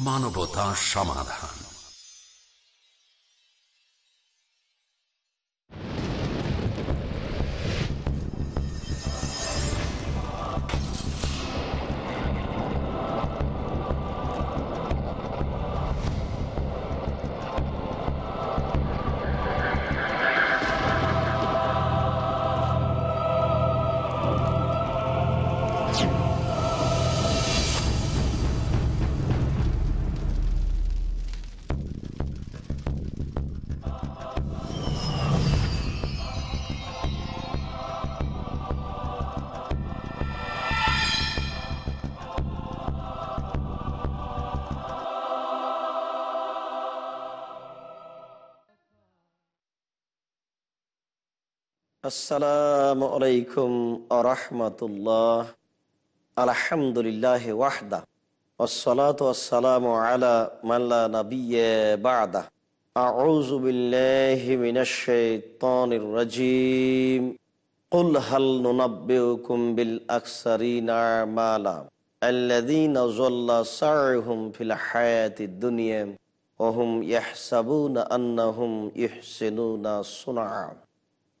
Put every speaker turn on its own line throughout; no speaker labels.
মানবতা সমাধান।
আসসালামু আলাইকুম আরহামতুল্লাহ আলহামদুলিল্লাহ ওয়াহদা والصلاة والسلام على من لا نبي بعده أعوذ بالله من الشيطان الرجيم قل هل ننبئكم بالأكثرين أعمالا الذين ظل سعيهم في الحياة الدنيا وهم يحسبون أنهم يحسنون صنعا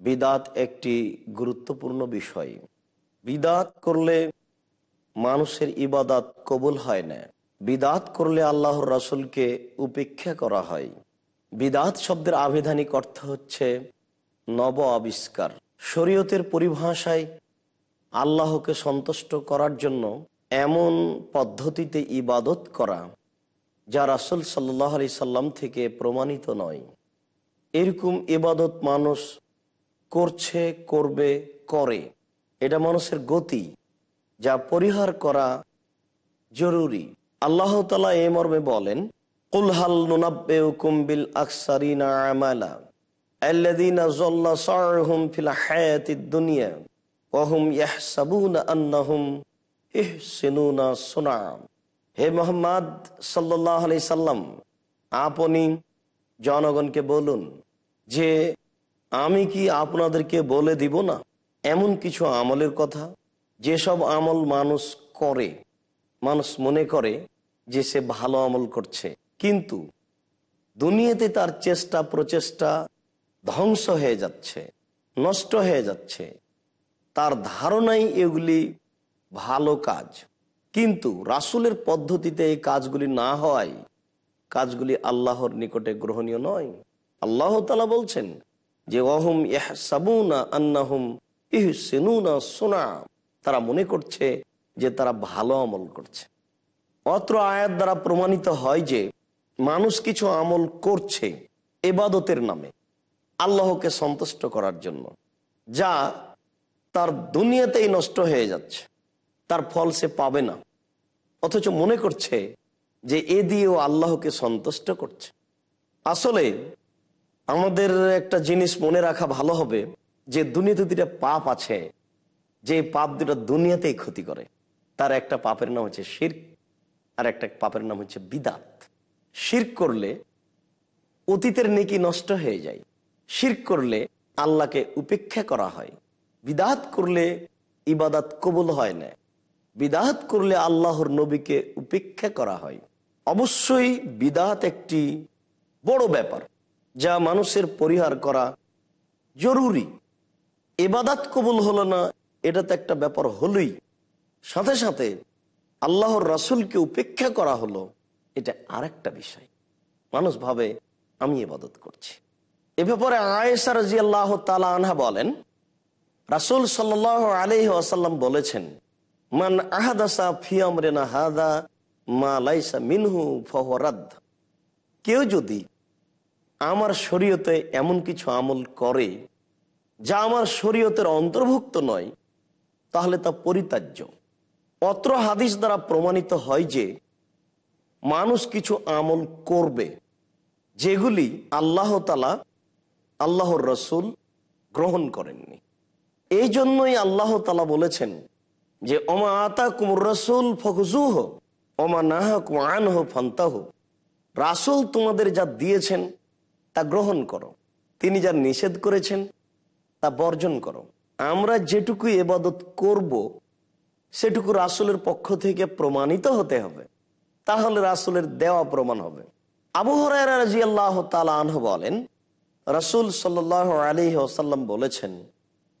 বিদাত একটি গুরুত্বপূর্ণ বিষয়। বিদাত করলে মানুষের ইবাদাত কবুল হয় না। বিদাত করলে আল্লাহর রাসুলকে উপেক্ষা করা হয়। বিদাত শব্দের আবিধানিক অর্থ হচ্ছে নব আবিষ্কার। শরীয়তের পরিভাষায় আল্লাহকে সন্তুষ্ট করার জন্য এমন পদ্ধতিতে ইবাদত করা যা রাসুল সাল্লাহ আলি সাল্লাম থেকে প্রমাণিত নয়। এরকম ইবাদত মানুষ করছে, করবে, করে। এটা মানুষের গতি, যা পরিহার করা জরুরি। আল্লাহ তালা এ মর্মে বলেন কুলহাল নুনাব্বে কুম্বিল আকসারিনা আমালা হে মোহাম্মদ আপনি জনগণকে বলুন যে আমি কি আপনাদেরকে বলে দিব না? এমন কিছু আমলের কথা যেসব আমল মানুষ করে, মানুষ মনে করে যে সে ভালো আমল করছে। কিন্তু দুনিয়াতে তার চেষ্টা, প্রচেষ্টা ধ্বংস হয়ে যাচ্ছে, নষ্ট হয়ে যাচ্ছে। তার ধারণাই এগুলি ভালো কাজ। কিন্তু রাসুলের পদ্ধতিতে এই কাজগুলি না হয় কাজগুলি আল্লাহর নিকটে গ্রহণীয় নয়। আল্লাহ তালা বলছেন যে অহম সাবুনা আন্নাহুম ইহ সেনুনা সোনা। তারা মনে করছে যে তারা ভালো আমল করছে। অত্র আয়াত দ্বারা প্রমাণিত হয় যে মানুষ কিছু আমল করছে এবাদতের নামে আল্লাহকে সন্তুষ্ট করার জন্য, যা তার দুনিয়াতেই নষ্ট হয়ে যাচ্ছে, তার ফল সে পাবে না। অথচ মনে করছে যে এ দিয়েও আল্লাহকে সন্তুষ্ট করছে। আসলে আমাদের একটা জিনিস মনে রাখা ভালো হবে, যে দুনিয়াতে দুটা পাপ আছে। যে পাপ দুটা দুনিয়াতেই ক্ষতি করে। তার একটা পাপের নাম হচ্ছে শির আর একটা পাপের নাম হচ্ছে বিদাত। শির করলে অতীতের নেকি নষ্ট হয়ে যায়। শির করলে আল্লাহকে উপেক্ষা করা হয়। বিদাত করলে ইবাদাত কবুল হয় না। বিদাত করলে আল্লাহর নবীকে উপেক্ষা করা হয়। অবশ্যই বিদাত একটি বড় ব্যাপার। যা মানুষের পরিহার করা জরুরি। এবাদাত কবুল হলো না, এটা তো একটা ব্যাপার হলোই। সাথে সাথে আল্লাহর রাসুলকে উপেক্ষা করা হলো, এটা আরেকটা বিষয়। মানুষ ভাবে, আমি এবাদত করছি। এ ব্যাপারে আয়েসা রাজি আল্লাহ তালা আনহা বলেন, রাসুল সাল আলহ আসাল্লাম বলেছেন, মান আহাদাসা ফিয়ামরেনা হাদা মা লাইসা মিনহু ফহরাদ কেউ যদি আমার শরীয়তে এমন কিছু আমল করে যা আমার শরীয়তের অন্তর্ভুক্ত নয়, তাহলে তা পরিতার্য অত্র হাদিস দ্বারা প্রমাণিত হয় যে মানুষ কিছু আমল করবে, যেগুলি আল্লাহ তালা আল্লাহর রসুল গ্রহণ করেননি। এই জন্যই আল্লাহ তালা বলেছেন যে অমা আতা কুমুর রসুল ফকজুহ অমা নাহা কুমানহ ফান্তাহ। রাসুল তোমাদের যা দিয়েছেন তা গ্রহণ করো। তিনি যা নিষেধ করেছেন, তা বর্জন করো। আমরা যেটুকু এবাদত করব, সেটুকু রাসুলের পক্ষ থেকে প্রমাণিত হতে হবে। তাহলে রাসুলের দেওয়া প্রমাণ হবে। আবু হরাজি আল্লাহ বলেন, রাসুল সাল আলী ওসাল্লাম বলেছেন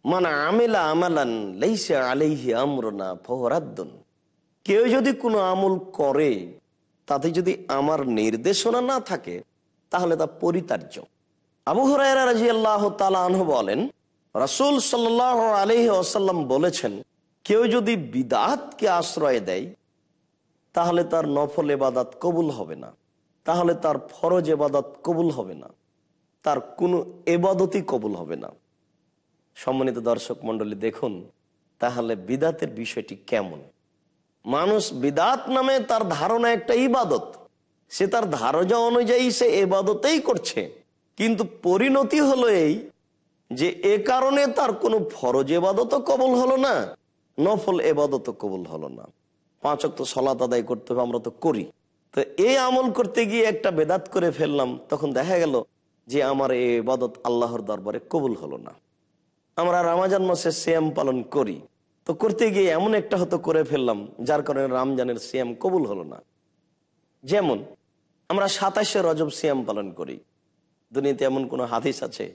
মানে আমেলা আমালান লেইসে আলিহি আমরনা ফহরাদ্দুন কেউ যদি কোনো আমল করে, তাতে যদি আমার নির্দেশনা না থাকে তাহলে তা পরিতার্য। আবু হরাইরা রাজি আল্লাহ আনহু বলেন, রাসুল সাল্লাহ আলহি আসাল্লাম বলেছেন, কেউ যদি বিদাতকে আশ্রয় দেয়, তাহলে তার নফল এবাদাত কবুল হবে না। তাহলে তার ফরজ এবাদত কবুল হবে না। তার কোনো এবাদতই কবুল হবে না। সম্মানিত দর্শক মন্ডলী দেখুন তাহলে বিদাতের বিষয়টি কেমন। মানুষ বিদাত নামে তার ধারণা একটা ইবাদত। সে তার ধারণা অনুযায়ী সে এবাদতেই করছে। কিন্তু পরিণতি হলো এই যে, এ কারণে তার কোনো ফরজ এবাদতও কবল হলো না, নফল এবাদতও কবল হলো না। পাঁচক তো সলাত আদায় করতে হবে, আমরা তো করি। তো এই আমল করতে গিয়ে একটা বেদাত করে ফেললাম, তখন দেখা গেল যে, আমার এই এবাদত আল্লাহর দরবারে কবুল হলো না। আমরা রামাজান মাসে শ্যাম পালন করি। তো করতে গিয়ে এমন একটা হতো করে ফেললাম, যার কারণে রমজানের শ্যাম কবুল হলো না। যেমন, আমরা সাতাশে রজব শ্যাম পালন করি। দুনিয়াতে এমন কোনো হাদিস আছে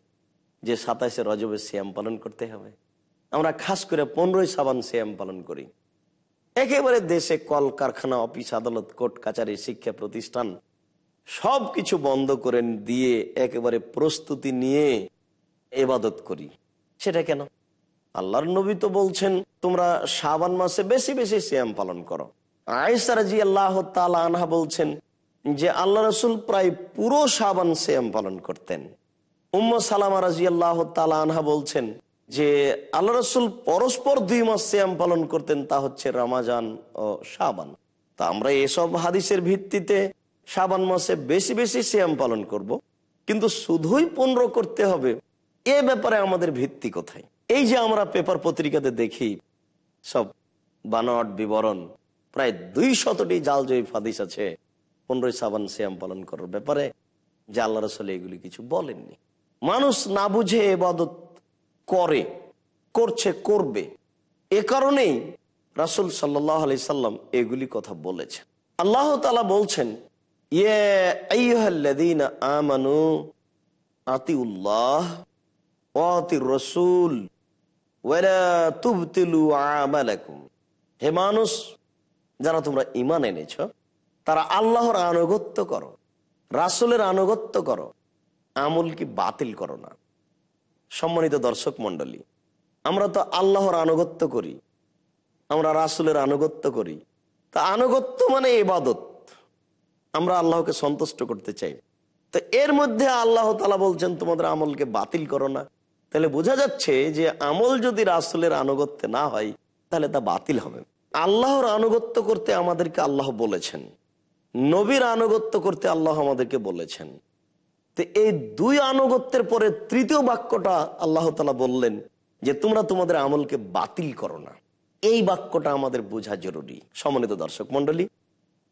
যে সাতাশে রজবে শ্যাম পালন করতে হবে। আমরা খাস করে পনেরোই সাবান শ্যাম পালন করি। একেবারে দেশে কল কারখানা অফিস, আদালত, কোর্ট, কাচারি, শিক্ষা প্রতিষ্ঠান সব কিছু বন্ধ করে দিয়ে একেবারে প্রস্তুতি নিয়ে এবাদত করি। সেটা কেন? আল্লাহর নবী তো বলছেন, তোমরা সাবান মাসে বেশি বেশি সিয়াম পালন করো। আয়সারাজি আল্লাহ আনহা বলছেন যে আল্লাহ রসুল প্রায় পুরো শাবান সিয়াম পালন করতেন। উম্ম সালামা রাজি আল্লাহ আনহা বলছেন যে আল্লাহ রসুল পরস্পর দুই মাস সিয়াম পালন করতেন, তা হচ্ছে রামাজান ও শাবান। তা আমরা এসব হাদিসের ভিত্তিতে শাবান মাসে বেশি বেশি সিয়াম পালন করব। কিন্তু শুধুই পনেরো করতে হবে, এ ব্যাপারে আমাদের ভিত্তি কোথায়? এই যে আমরা পেপার পত্রিকাতে দেখি, সব বানট বিবরণ প্রায় দুই শতটি জাল জয়ী ফাদিস আছে। পনেরোই সাবান শ্যাম পালন করার ব্যাপারে, যে আল্লাহ রসলে এগুলি কিছু বলেননি। মানুষ না বুঝে এবাদত করে, করছে, করবে। এ কারণেই রাসুল সাল্লাহ আলি সাল্লাম এগুলি কথা বলেছেন। আল্লাহ তালা বলছেন ইয়ে আমানু আতিউল্লাহ রসুল হে মানুষ যারা তোমরা ইমান এনেছ, তারা আল্লাহর আনুগত্য করো, রাসুলের আনুগত্য করো, আমল কি বাতিল করো না। সম্মানিত দর্শক মন্ডলী আমরা তো আল্লাহর আনুগত্য করি, আমরা রাসুলের আনুগত্য করি। তা আনুগত্য মানে এবাদত আমরা আল্লাহকে সন্তুষ্ট করতে চাই। তো এর মধ্যে আল্লাহ তালা বলছেন, তোমাদের আমলকে বাতিল করো না। তাহলে বোঝা যাচ্ছে যে আমল যদি রাসুলের আনুগত্যে না হয়, তাহলে তা বাতিল হবে আল্লাহর আনুগত্য করতে আমাদেরকে আল্লাহ বলেছেন। নবীর আনুগত্য করতে আল্লাহ আমাদেরকে বলেছেন। তো এই দুই আনুগত্যের পরে তৃতীয় বাক্যটা আল্লাহ তালা বললেন যে, তোমরা তোমাদের আমলকে বাতিল করো না। এই বাক্যটা আমাদের বোঝা জরুরি। সমন্বিত দর্শক মন্ডলী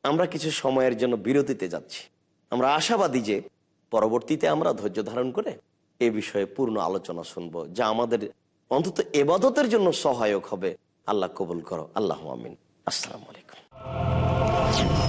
আমরা কিছু সময়ের জন্য বিরতিতে যাচ্ছি। আমরা আশাবাদী যে পরবর্তীতে আমরা ধৈর্য ধারণ করে এ বিষয়ে পূর্ণ আলোচনা শুনব, যা আমাদের অন্তত এবাদতের জন্য সহায়ক হবে। আল্লাহ কবুল করো। আল্লাহ আমিন। আসসালামু আলাইকুম।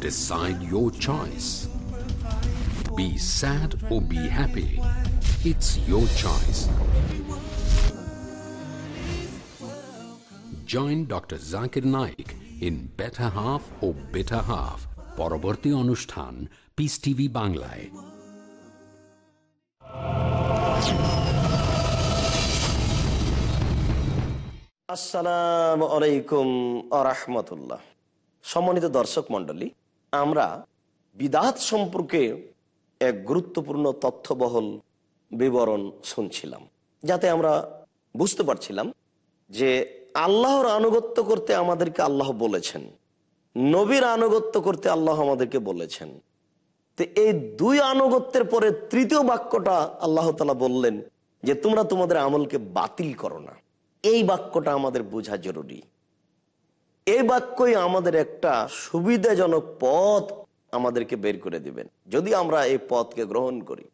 Decide your choice. Be sad or be happy. It's your choice. Join Dr. Zakir Naik in Better Half or Bitter Half. পরবর্তী অনুষ্ঠান পিস টিভি বাংলায়
আসসালামু আলাইকুম আরহামতুল্লাহ সম্মানিত দর্শক মণ্ডলী আমরা বিদাত সম্পর্কে এক গুরুত্বপূর্ণ তথ্যবহল বিবরণ শুনছিলাম, যাতে আমরা বুঝতে পারছিলাম যে আল্লাহর আনুগত্য করতে আমাদেরকে আল্লাহ বলেছেন, নবীর আনুগত্য করতে আল্লাহ আমাদেরকে বলেছেন। তো এই দুই আনুগত্যের পরে তৃতীয় বাক্যটা আল্লাহ তালা বললেন যে, তোমরা তোমাদের আমলকে বাতিল করো না। এই বাক্যটা আমাদের বোঝা জরুরি। এই বাক্যই আমাদের একটা সুবিধাজনক পথ আমাদেরকে বের করে দিবেন। যদি আমরা এই পথকে গ্রহণ করি।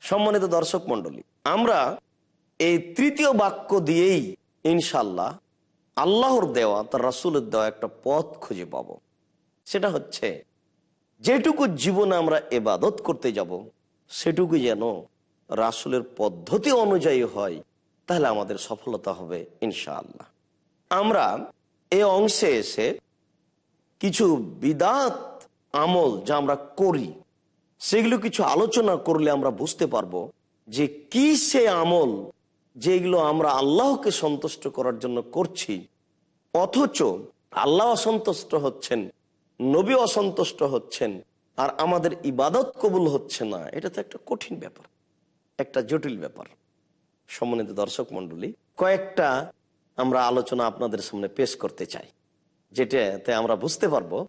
সম্মানিত দর্শক মন্ডলী আমরা এই তৃতীয় বাক্য দিয়েই ইনশাল্লাহ আল্লাহর দেওয়া, তার রাসুলের দেওয়া একটা পথ খুঁজে পাব। সেটা হচ্ছে, যেটুকু জীবনে আমরা এবাদত করতে যাব সেটুকু যেন রাসুলের পদ্ধতি অনুযায়ী হয়, তাহলে আমাদের সফলতা হবে ইনশাআল্লাহ। আমরা এ অংশে এসে কিছু বিদাত আমল যা আমরা করি, সেগুলো কিছু আলোচনা করলে আমরা বুঝতে পারব যে কি সে আমল যেগুলো আমরা আল্লাহকে সন্তুষ্ট করার জন্য করছি। অথচ আল্লাহ অসন্তুষ্ট হচ্ছেন, নবী অসন্তুষ্ট হচ্ছেন, আর আমাদের ইবাদত কবুল হচ্ছে না। এটা তো একটা কঠিন ব্যাপার, একটা জটিল ব্যাপার। সম্মানিত দর্শক মন্ডলী কয়েকটা আমরা আলোচনা আপনাদের সামনে পেশ করতে চাই, যেটাতে আমরা বুঝতে পারব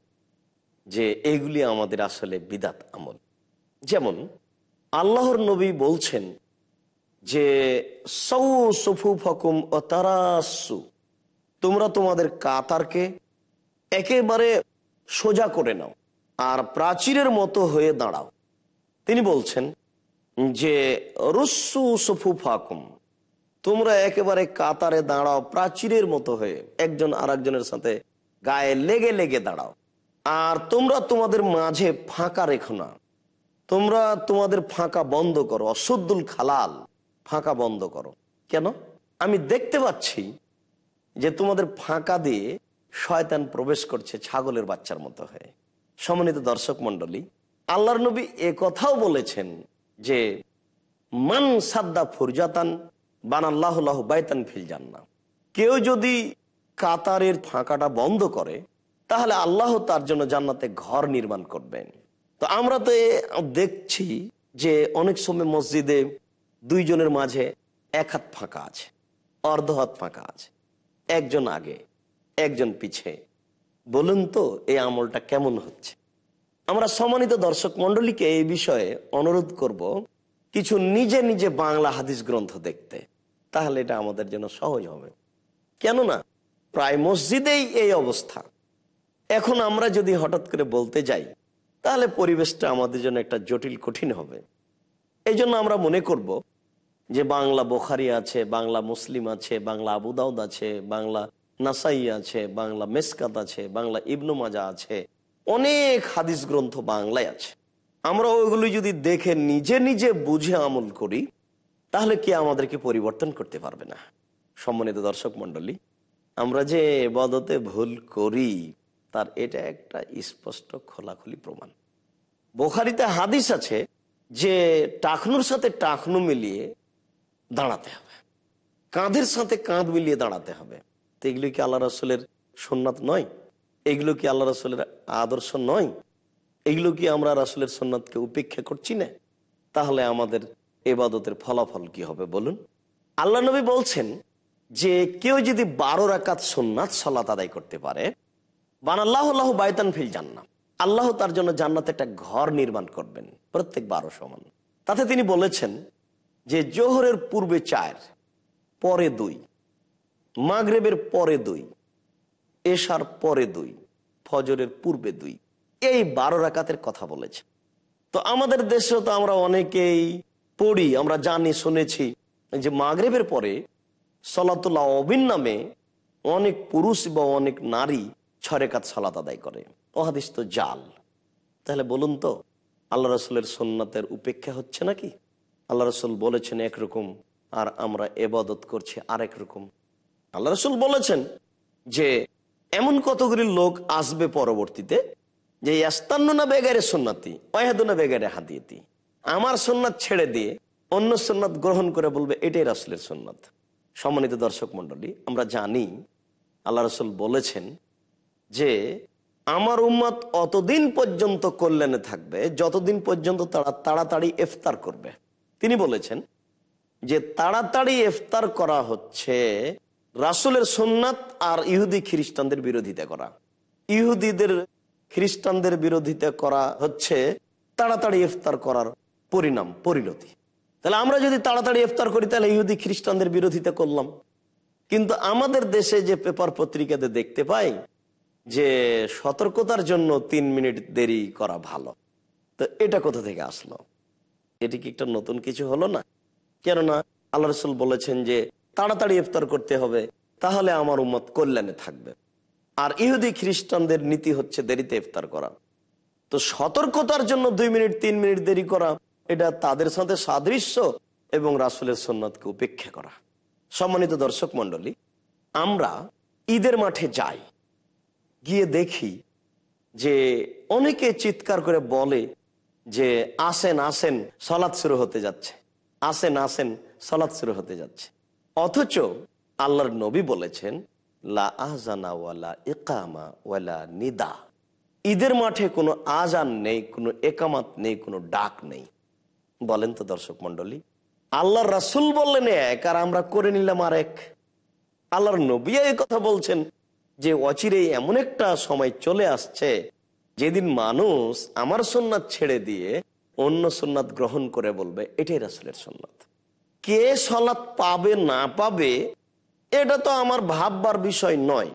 যে এইগুলি আমাদের আসলে বিদাত আমল। যেমন, আল্লাহর নবী বলছেন যে সৌ সফু ফকুম ও তারাসু তোমরা তোমাদের কাতারকে একেবারে সোজা করে নাও আর প্রাচীরের মতো হয়ে দাঁড়াও। তিনি বলছেন যে রুসু সফু ফাকুম তোমরা একেবারে কাতারে দাঁড়াও, প্রাচীরের মতো হয়ে একজন আর সাথে গায়ে লেগে লেগে দাঁড়াও। আর তোমরা তোমাদের মাঝে ফাঁকা রেখো না। তোমরা তোমাদের ফাঁকা বন্ধ করো অসুদ্দুল খালাল ফাঁকা বন্ধ করো। কেন? আমি দেখতে পাচ্ছি যে তোমাদের ফাঁকা দিয়ে শয়তান প্রবেশ করছে ছাগলের বাচ্চার মতো হয়ে। সম্মানিত দর্শক মন্ডলী আল্লাহর নবী কথাও বলেছেন যে, মান সাদ্দা ফুরজাতান বানাল্লাহ বাইতান ফিল জান্না কেউ যদি কাতারের ফাঁকাটা বন্ধ করে, তাহলে আল্লাহ তার জন্য জান্নাতে ঘর নির্মাণ করবেন। তো আমরা তো দেখছি যে অনেক সময় মসজিদে দুইজনের মাঝে এক হাত ফাঁকা আছে, অর্ধ হাত ফাঁকা আছে, একজন আগে, একজন পিছে। বলুন তো এই আমলটা কেমন হচ্ছে? আমরা সম্মানিত দর্শক মন্ডলীকে এই বিষয়ে অনুরোধ করব কিছু নিজে নিজে বাংলা হাদিস গ্রন্থ দেখতে, তাহলে এটা আমাদের জন্য সহজ হবে। কেননা, প্রায় মসজিদেই এই অবস্থা। এখন আমরা যদি হঠাৎ করে বলতে যাই, তাহলে পরিবেশটা আমাদের জন্য একটা জটিল, কঠিন হবে। এই আমরা মনে করব যে বাংলা বোখারি আছে, বাংলা মুসলিম আছে, বাংলা আবুদাউদ আছে, বাংলা নাসাই আছে, বাংলা মেসকাত আছে, বাংলা ইবনু মাজা আছে, অনেক হাদিস গ্রন্থ বাংলায় আছে। আমরা ওইগুলি যদি দেখে নিজে নিজে বুঝে আমল করি, তাহলে কে আমাদেরকে পরিবর্তন করতে পারবে না? সম্মানিত দর্শক মন্ডলী আমরা যে এবাদতে ভুল করি, তার এটা একটা স্পষ্ট খোলাখুলি প্রমাণ। বোখারিতে হাদিস আছে যে টাকনুর সাথে টাকনু মিলিয়ে দাঁড়াতে হবে। কাঁধের সাথে কাঁধ মিলিয়ে দাঁড়াতে হবে। তো এগুলো কি আল্লাহ রসুলের সোননাথ নয়? এগুলো কি আল্লাহ রসুলের আদর্শ নয়? এগুলো কি আমরা রাসুলের সোননাথকে উপেক্ষা করছি না? তাহলে আমাদের এবাদতের ফলাফল কি হবে বলুন? আল্লাহ নবী বলছেন যে কেউ যদি বারো রাকাত সোননাথ সলাত আদায় করতে পারে বান আল্লাহ আল্লাহ বায়তান ফিল জান্নাম আল্লাহ তার জন্য জান্নাতে একটা ঘর নির্মাণ করবেন, প্রত্যেক বারো সমান। তাতে তিনি বলেছেন যে জোহরের পূর্বে চার, পরে দুই, মাগরেবের পরে দুই, এশার পরে দুই, ফজরের পূর্বে দুই। এই বারো রাকাতের কথা বলেছে। তো আমাদের দেশেও তো আমরা অনেকেই পড়ি, আমরা জানি, শুনেছি যে মাগরেবের পরে সলাতুল্লাহ অবিন নামে অনেক পুরুষ বা অনেক নারী ছরেকাত সালাত আদায় করে। ওহাদিস তো জাল। তাহলে বলুন তো, আল্লাহ রসুলের সোননাথের উপেক্ষা হচ্ছে নাকি? আল্লাহ রসুল বলেছেন একরকম আর আমরা এবাদত করছি আরেক রকম। আল্লাহ রসুল বলেছেন যে, এমন কতগুলি লোক আসবে পরবর্তীতে যে ইয়াস্তান্না বেগারে সোননাতি অয়াদুনা বেগারে হাদিয়েতি। আমার সোননাথ ছেড়ে দিয়ে অন্য সোননাথ গ্রহণ করে বলবে, এটাই রাসুলের সোননাথ সম্মানিত দর্শক মন্ডলী আমরা জানি, আল্লাহ রসুল বলেছেন যে, আমার উম্মত অতদিন পর্যন্ত কল্যাণে থাকবে, যতদিন পর্যন্ত তারা তাড়াতাড়ি ইফতার করবে। তিনি বলেছেন যে, তাড়াতাড়ি ইফতার করা হচ্ছে রাসুলের সোননাথ আর ইহুদি খ্রিস্টানদের বিরোধিতা করা। ইহুদিদের খ্রিস্টানদের বিরোধিতা করা হচ্ছে তাড়াতাড়ি ইফতার করার পরিণাম, পরিণতি। তাহলে আমরা যদি তাড়াতাড়ি ইফতার করি, তাহলে ইহুদি খ্রিস্টানদের বিরোধিতা করলাম। কিন্তু আমাদের দেশে যে পেপার পত্রিকাতে দেখতে পাই যে সতর্কতার জন্য তিন মিনিট দেরি করা ভালো। তো এটা কোথা থেকে আসলো? এটি কি একটা নতুন কিছু হলো না? কেননা আল্লাহ রসুল বলেছেন যে তাড়াতাড়ি ইফতার করতে হবে, তাহলে আমার উম্মত কল্যাণে থাকবে। আর ইহুদি খ্রিস্টানদের নীতি হচ্ছে দেরিতে ইফতার করা। তো সতর্কতার জন্য দুই মিনিট, তিন মিনিট দেরি করা, এটা তাদের সাথে সাদৃশ্য এবং রাসুলের সন্ন্যতকে উপেক্ষা করা। সম্মানিত দর্শক মন্ডলী আমরা ঈদের মাঠে যাই, গিয়ে দেখি যে অনেকে চিৎকার করে বলে যে আসেন আসেন, সলাৎ শুরু হতে যাচ্ছে। আসেন আসেন, সলাৎ শুরু হতে যাচ্ছে। অথচ আল্লাহর নবী বলেছেন লা ওয়ালা ইকামা ওয়ালা নিদা। ঈদের মাঠে কোনো আজান নেই, কোনো একামাত নেই, কোনো ডাক নেই। বলেন তো দর্শক মন্ডলী আল্লাহর রাসুল বললেন এক আর আমরা করে নিলাম আর এক আল্লাহর নবী এই কথা বলছেন যে অচিরে এমন একটা সময় চলে আসছে, যেদিন মানুষ আমার সোননাথ ছেড়ে দিয়ে অন্য সোননাথ গ্রহণ করে বলবে, এটাই রাসুলের সোননাথ কে সলাৎ পাবে না পাবে এটা তো আমার ভাববার বিষয় নয়।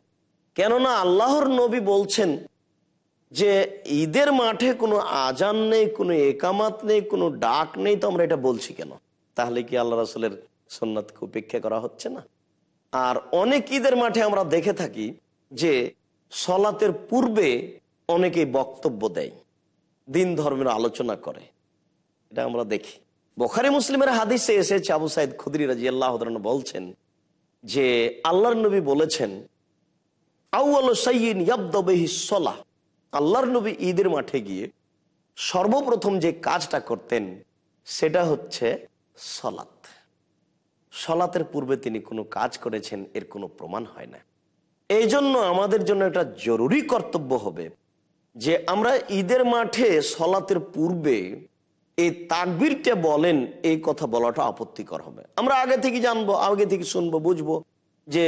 কেননা আল্লাহর নবী বলছেন যে ঈদের মাঠে কোনো আজান নেই, কোনো একামাত নেই, কোনো ডাক নেই, তো আমরা এটা বলছি কেন? তাহলে কি আল্লাহ রাসুলের সোননাথকে উপেক্ষা করা হচ্ছে না? আর অনেক ঈদের মাঠে আমরা দেখে থাকি যে সলাতের পূর্বে অনেকেই বক্তব্য দেয়, দিন ধর্মের আলোচনা করে। এটা আমরা দেখি। বোখারি মুসলিমের হাদিসে এসেছে, আবু সাইদ খুদরি রাজি আল্লাহ বলছেন যে আল্লাহর নবী বলেছেন আল্লাহর নবী ঈদের মাঠে গিয়ে সর্বপ্রথম যে কাজটা করতেন, সেটা হচ্ছে সলাত সলাতের পূর্বে তিনি কোনো কাজ করেছেন, এর কোনো প্রমাণ হয় না। এই জন্য আমাদের জন্য এটা জরুরি কর্তব্য হবে যে আমরা ঈদের মাঠে সলাতের পূর্বে এই তাকবিরটা বলেন, এই কথা বলাটা আপত্তিকর হবে। আমরা আগে থেকে জানব, আগে থেকে শুনব, বুঝব যে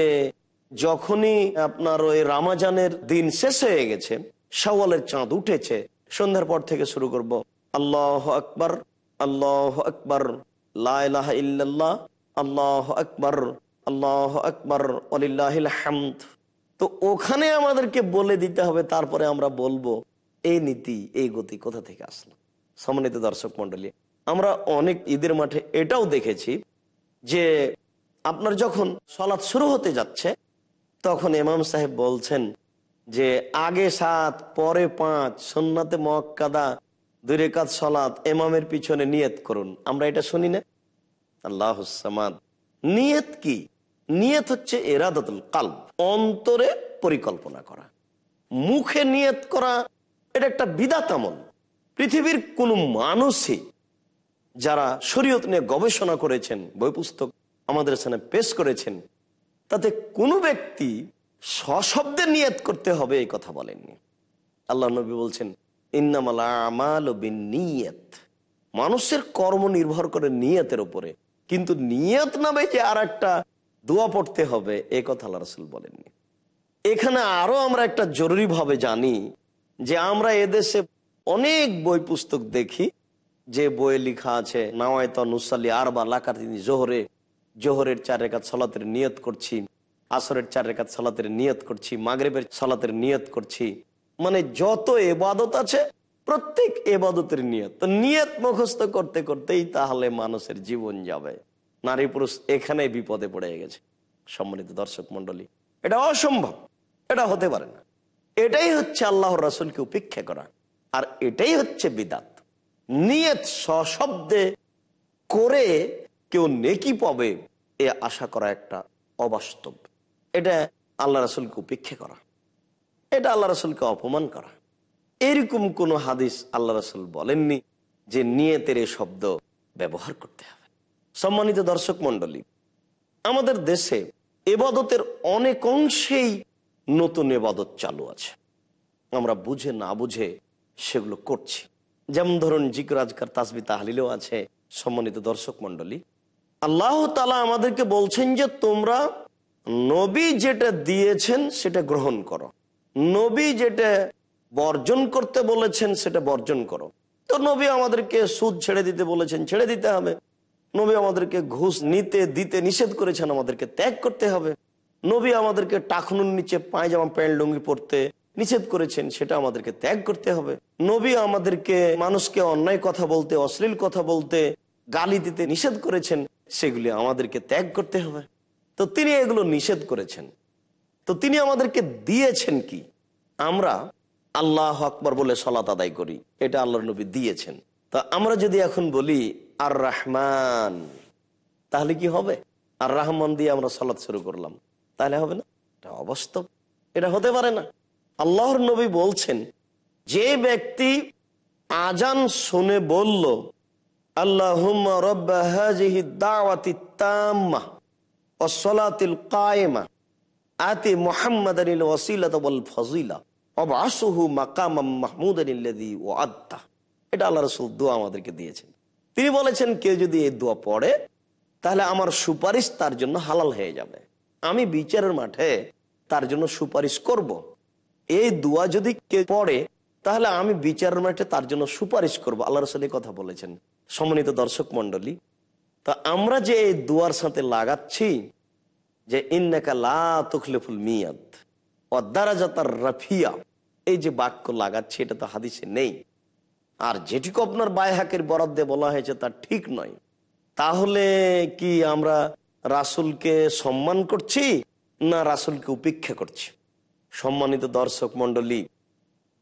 যখনই আপনার ওই রামাজানের দিন শেষ হয়ে গেছে সওয়ালের চাঁদ উঠেছে, সন্ধ্যার পর থেকে শুরু করব, আল্লাহ আকবর আল্লাহ আকবর লাহ ইল্লাল্লাহ, আল্লাহ আকবর আল্লাহ আকবর অলিল্লাহিল হামদ। তো ওখানে আমাদেরকে বলে দিতে হবে, তারপরে আমরা বলব, এই নীতি, এই গতি কোথা থেকে আসলো? সম্মানিত দর্শক মন্ডলী আমরা অনেক ঈদের মাঠে এটাও দেখেছি যে আপনার যখন সলাৎ শুরু হতে যাচ্ছে, তখন ইমাম সাহেব বলছেন যে, আগে সাত, পরে পাঁচ, সন্নাতে মক্কাদা দুই রেখাত সলাৎ এমামের পিছনে নিয়ত করুন। আমরা এটা শুনি না। আল্লাহ নিয়ত কি? নিয়ত হচ্ছে এরাদতুল কাল অন্তরে পরিকল্পনা করা। মুখে নিয়ত করা, এটা একটা বিদাত আমল। পৃথিবীর কোন মানুষই যারা শরীয়ত নিয়ে গবেষণা করেছেন বই পুস্তক আমাদের সামনে পেশ করেছেন, তাতে কোনো ব্যক্তি সশব্দে নিয়ত করতে হবে এই কথা বলেননি। আল্লাহ নবী বলছেন, ইন্নামাল আমাল নিয়ত মানুষের কর্ম নির্ভর করে নিয়তের উপরে। কিন্তু নিয়ত নামে যে আর একটা দোয়া পড়তে হবে, এ কথা আল্লাহ রসুল বলেননি। এখানে আরও আমরা একটা জরুরি ভাবে জানি যে আমরা এদেশে অনেক বই পুস্তক দেখি। যে বইয়ে লেখা আছে, নাওয়ায়ত নুসাল্লি আর বা লাকার তিনি জোহরে, জোহরের চার রেখাত সলাতের নিয়ত করছি, আসরের চার রেখাত সলাতের নিয়ত করছি, মাগরেবের সলাতের নিয়ত করছি। মানে যত এবাদত আছে, প্রত্যেক এবাদতের নিয়ত। নিয়ত মুখস্থ করতে করতেই তাহলে মানুষের জীবন যাবে। নারী পুরুষ এখানে বিপদে পড়ে গেছে। সম্মানিত দর্শক মন্ডলী এটা অসম্ভব। এটা হতে পারে না। এটাই হচ্ছে আল্লাহর রাসুলকে উপেক্ষা করা। আর এটাই হচ্ছে বিদাত। নিয়ত সশব্দে করে কেউ নেকি পাবে, এ আশা করা একটা অবাস্তব। এটা আল্লাহ রাসুলকে উপেক্ষা করা। এটা আল্লাহ রাসুলকে অপমান করা। এরকম কোন হাদিস আল্লাহ রাসুল বলেননি যে নিয়তের এ শব্দ ব্যবহার করতে হবে। সম্মানিত দর্শক মন্ডলী আমাদের দেশে এবাদতের অনেক অংশেই নতুন এবাদত চালু আছে। আমরা বুঝে না বুঝে সেগুলো করছি। যেমন ধরুন জিকর আজকার তাসবি তাহলিলেও আছে সম্মানিত দর্শক মন্ডলী আল্লাহ তালা আমাদেরকে বলছেন যে, তোমরা নবী যেটা দিয়েছেন সেটা গ্রহণ করো। নবী যেটা বর্জন করতে বলেছেন সেটা বর্জন করো। তো নবী আমাদেরকে সুদ ছেড়ে দিতে বলেছেন, ছেড়ে দিতে হবে। নবী আমাদেরকে ঘুষ নিতে, দিতে নিষেধ করেছেন, আমাদেরকে ত্যাগ করতে হবে। নবী আমাদেরকে টাকনুর নিচে পায়জামা, প্যান্ট, লুঙ্গি পরতে নিষেধ করেছেন, সেটা আমাদেরকে ত্যাগ করতে হবে। নবী আমাদেরকে মানুষকে অন্যায় কথা বলতে, অশ্লীল কথা বলতে, গালি দিতে নিষেধ করেছেন, সেগুলি আমাদেরকে ত্যাগ করতে হবে। তো তিনি এগুলো নিষেধ করেছেন। তো তিনি আমাদেরকে দিয়েছেন কি? আমরা আল্লাহ আকবর বলে সলাত আদায় করি, এটা আল্লাহর নবী দিয়েছেন। তা আমরা যদি এখন বলি আর রহমান তাহলে কি হবে? আর রহমান দিয়ে আমরা সলাৎ শুরু করলাম, তাহলে হবে না? এটা অবাস্তব। এটা হতে পারে না। আল্লাহর নবী বলছেন, যে ব্যক্তি আজান শুনে বলল আল্লাহ কায়েমা, আতি এটা আল্লাহ আমাদেরকে দিয়েছেন। তিনি বলেছেন, কেউ যদি এই দোয়া পড়ে, তাহলে আমার সুপারিশ তার জন্য হালাল হয়ে যাবে। আমি বিচারের মাঠে তার জন্য সুপারিশ করব। এই দোয়া যদি কে পড়ে, তাহলে আমি বিচারের মাঠে তার জন্য সুপারিশ করব। আল্লাহ রসুল কথা বলেছেন। সম্মানিত দর্শক মন্ডলী তা আমরা যে এই দোয়ার সাথে লাগাচ্ছি, যে মিয়াদ রাফিয়া, এই যে বাক্য লাগাচ্ছে, এটা তো হাদিসে নেই। আর যেটুকু আপনার বায়হাকের বরাদ্দে বলা হয়েছে, তা ঠিক নয়। তাহলে কি আমরা রাসুলকে সম্মান করছি, না রাসুলকে উপেক্ষা করছি? সম্মানিত দর্শক মন্ডলী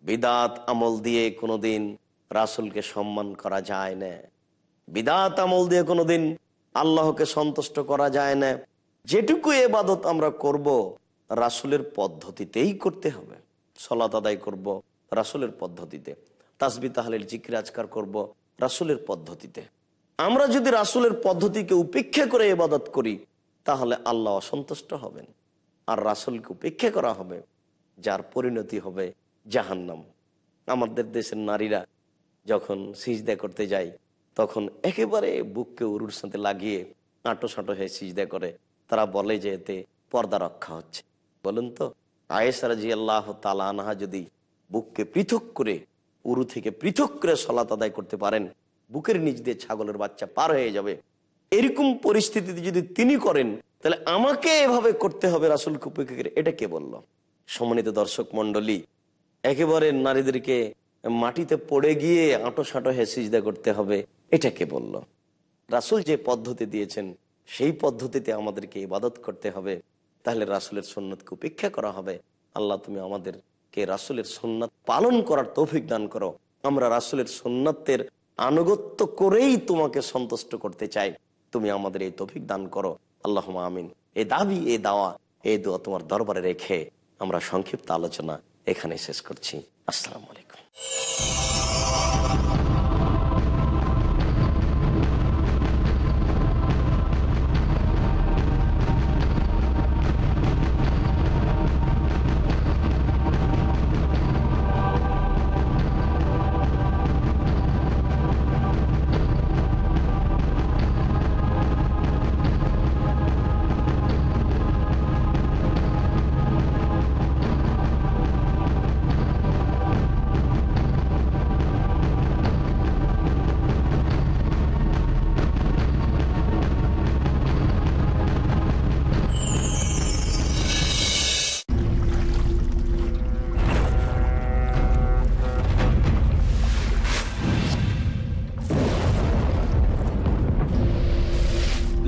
বিদাত আমল দিয়ে কোনোদিন রাসুলকে সম্মান করা যায় না। বিদাত আমল দিয়ে কোনোদিন আল্লাহকে সন্তুষ্ট করা যায় না। যেটুকু এবাদত আমরা করব, রাসুলের পদ্ধতিতেই করতে হবে। সলাত আদায় করব, রাসুলের পদ্ধতিতে। তাসবি তাহলিল জিকির আজকার করব, রাসুলের পদ্ধতিতে। আমরা যদি রাসুলের পদ্ধতিকে উপেক্ষা করে এবাদত করি, তাহলে আল্লাহ অসন্তুষ্ট হবেন। আর রাসুলকে উপেক্ষা করা হবে যার পরিণতি হবে জাহান্নাম। আমাদের দেশের নারীরা যখন সিজদা করতে যায়, তখন একেবারে বুককে উরুর সাথে লাগিয়ে আঁটো সাঁটো হয়ে সিজদা করে। তারা বলে যে এতে পর্দা রক্ষা হচ্ছে। বলুন তো আয়েসারা জি আল্লাহ তালা আনহা যদি বুককে পৃথক করে, উরু থেকে পৃথক করে সলাত আদায় করতে পারেন, বুকের নিচ দিয়ে ছাগলের বাচ্চা পার হয়ে যাবে। এরকম পরিস্থিতিতে যদি তিনি করেন, তাহলে আমাকে এভাবে করতে হবে রাসুল কুপিকে এটা কে বলল? সম্মানিত দর্শক মন্ডলী একেবারে নারীদেরকে মাটিতে পড়ে গিয়ে আঁটো সাঁটো হয়ে সিজদা করতে হবে, এটা কে বলল? রাসুল যে পদ্ধতি দিয়েছেন, সেই পদ্ধতিতে আমাদেরকে ইবাদত করতে হবে। তাহলে রাসুলের সন্ন্যতকে উপেক্ষা করা হবে। আল্লাহ, তুমি আমাদেরকে রাসুলের সন্ন্যত পালন করার তৌফিক দান করো। আমরা রাসুলের সন্ন্যতের আনুগত্য করেই তোমাকে সন্তুষ্ট করতে চাই। তুমি আমাদের এই তৌফিক দান করো। আল্লাহ আমিন। এ দাবি, এ দাওয়া এই দোয়া তোমার দরবারে রেখে আমরা সংক্ষিপ্ত আলোচনা এখানে শেষ করছি। আসসালামু আলাইকুম।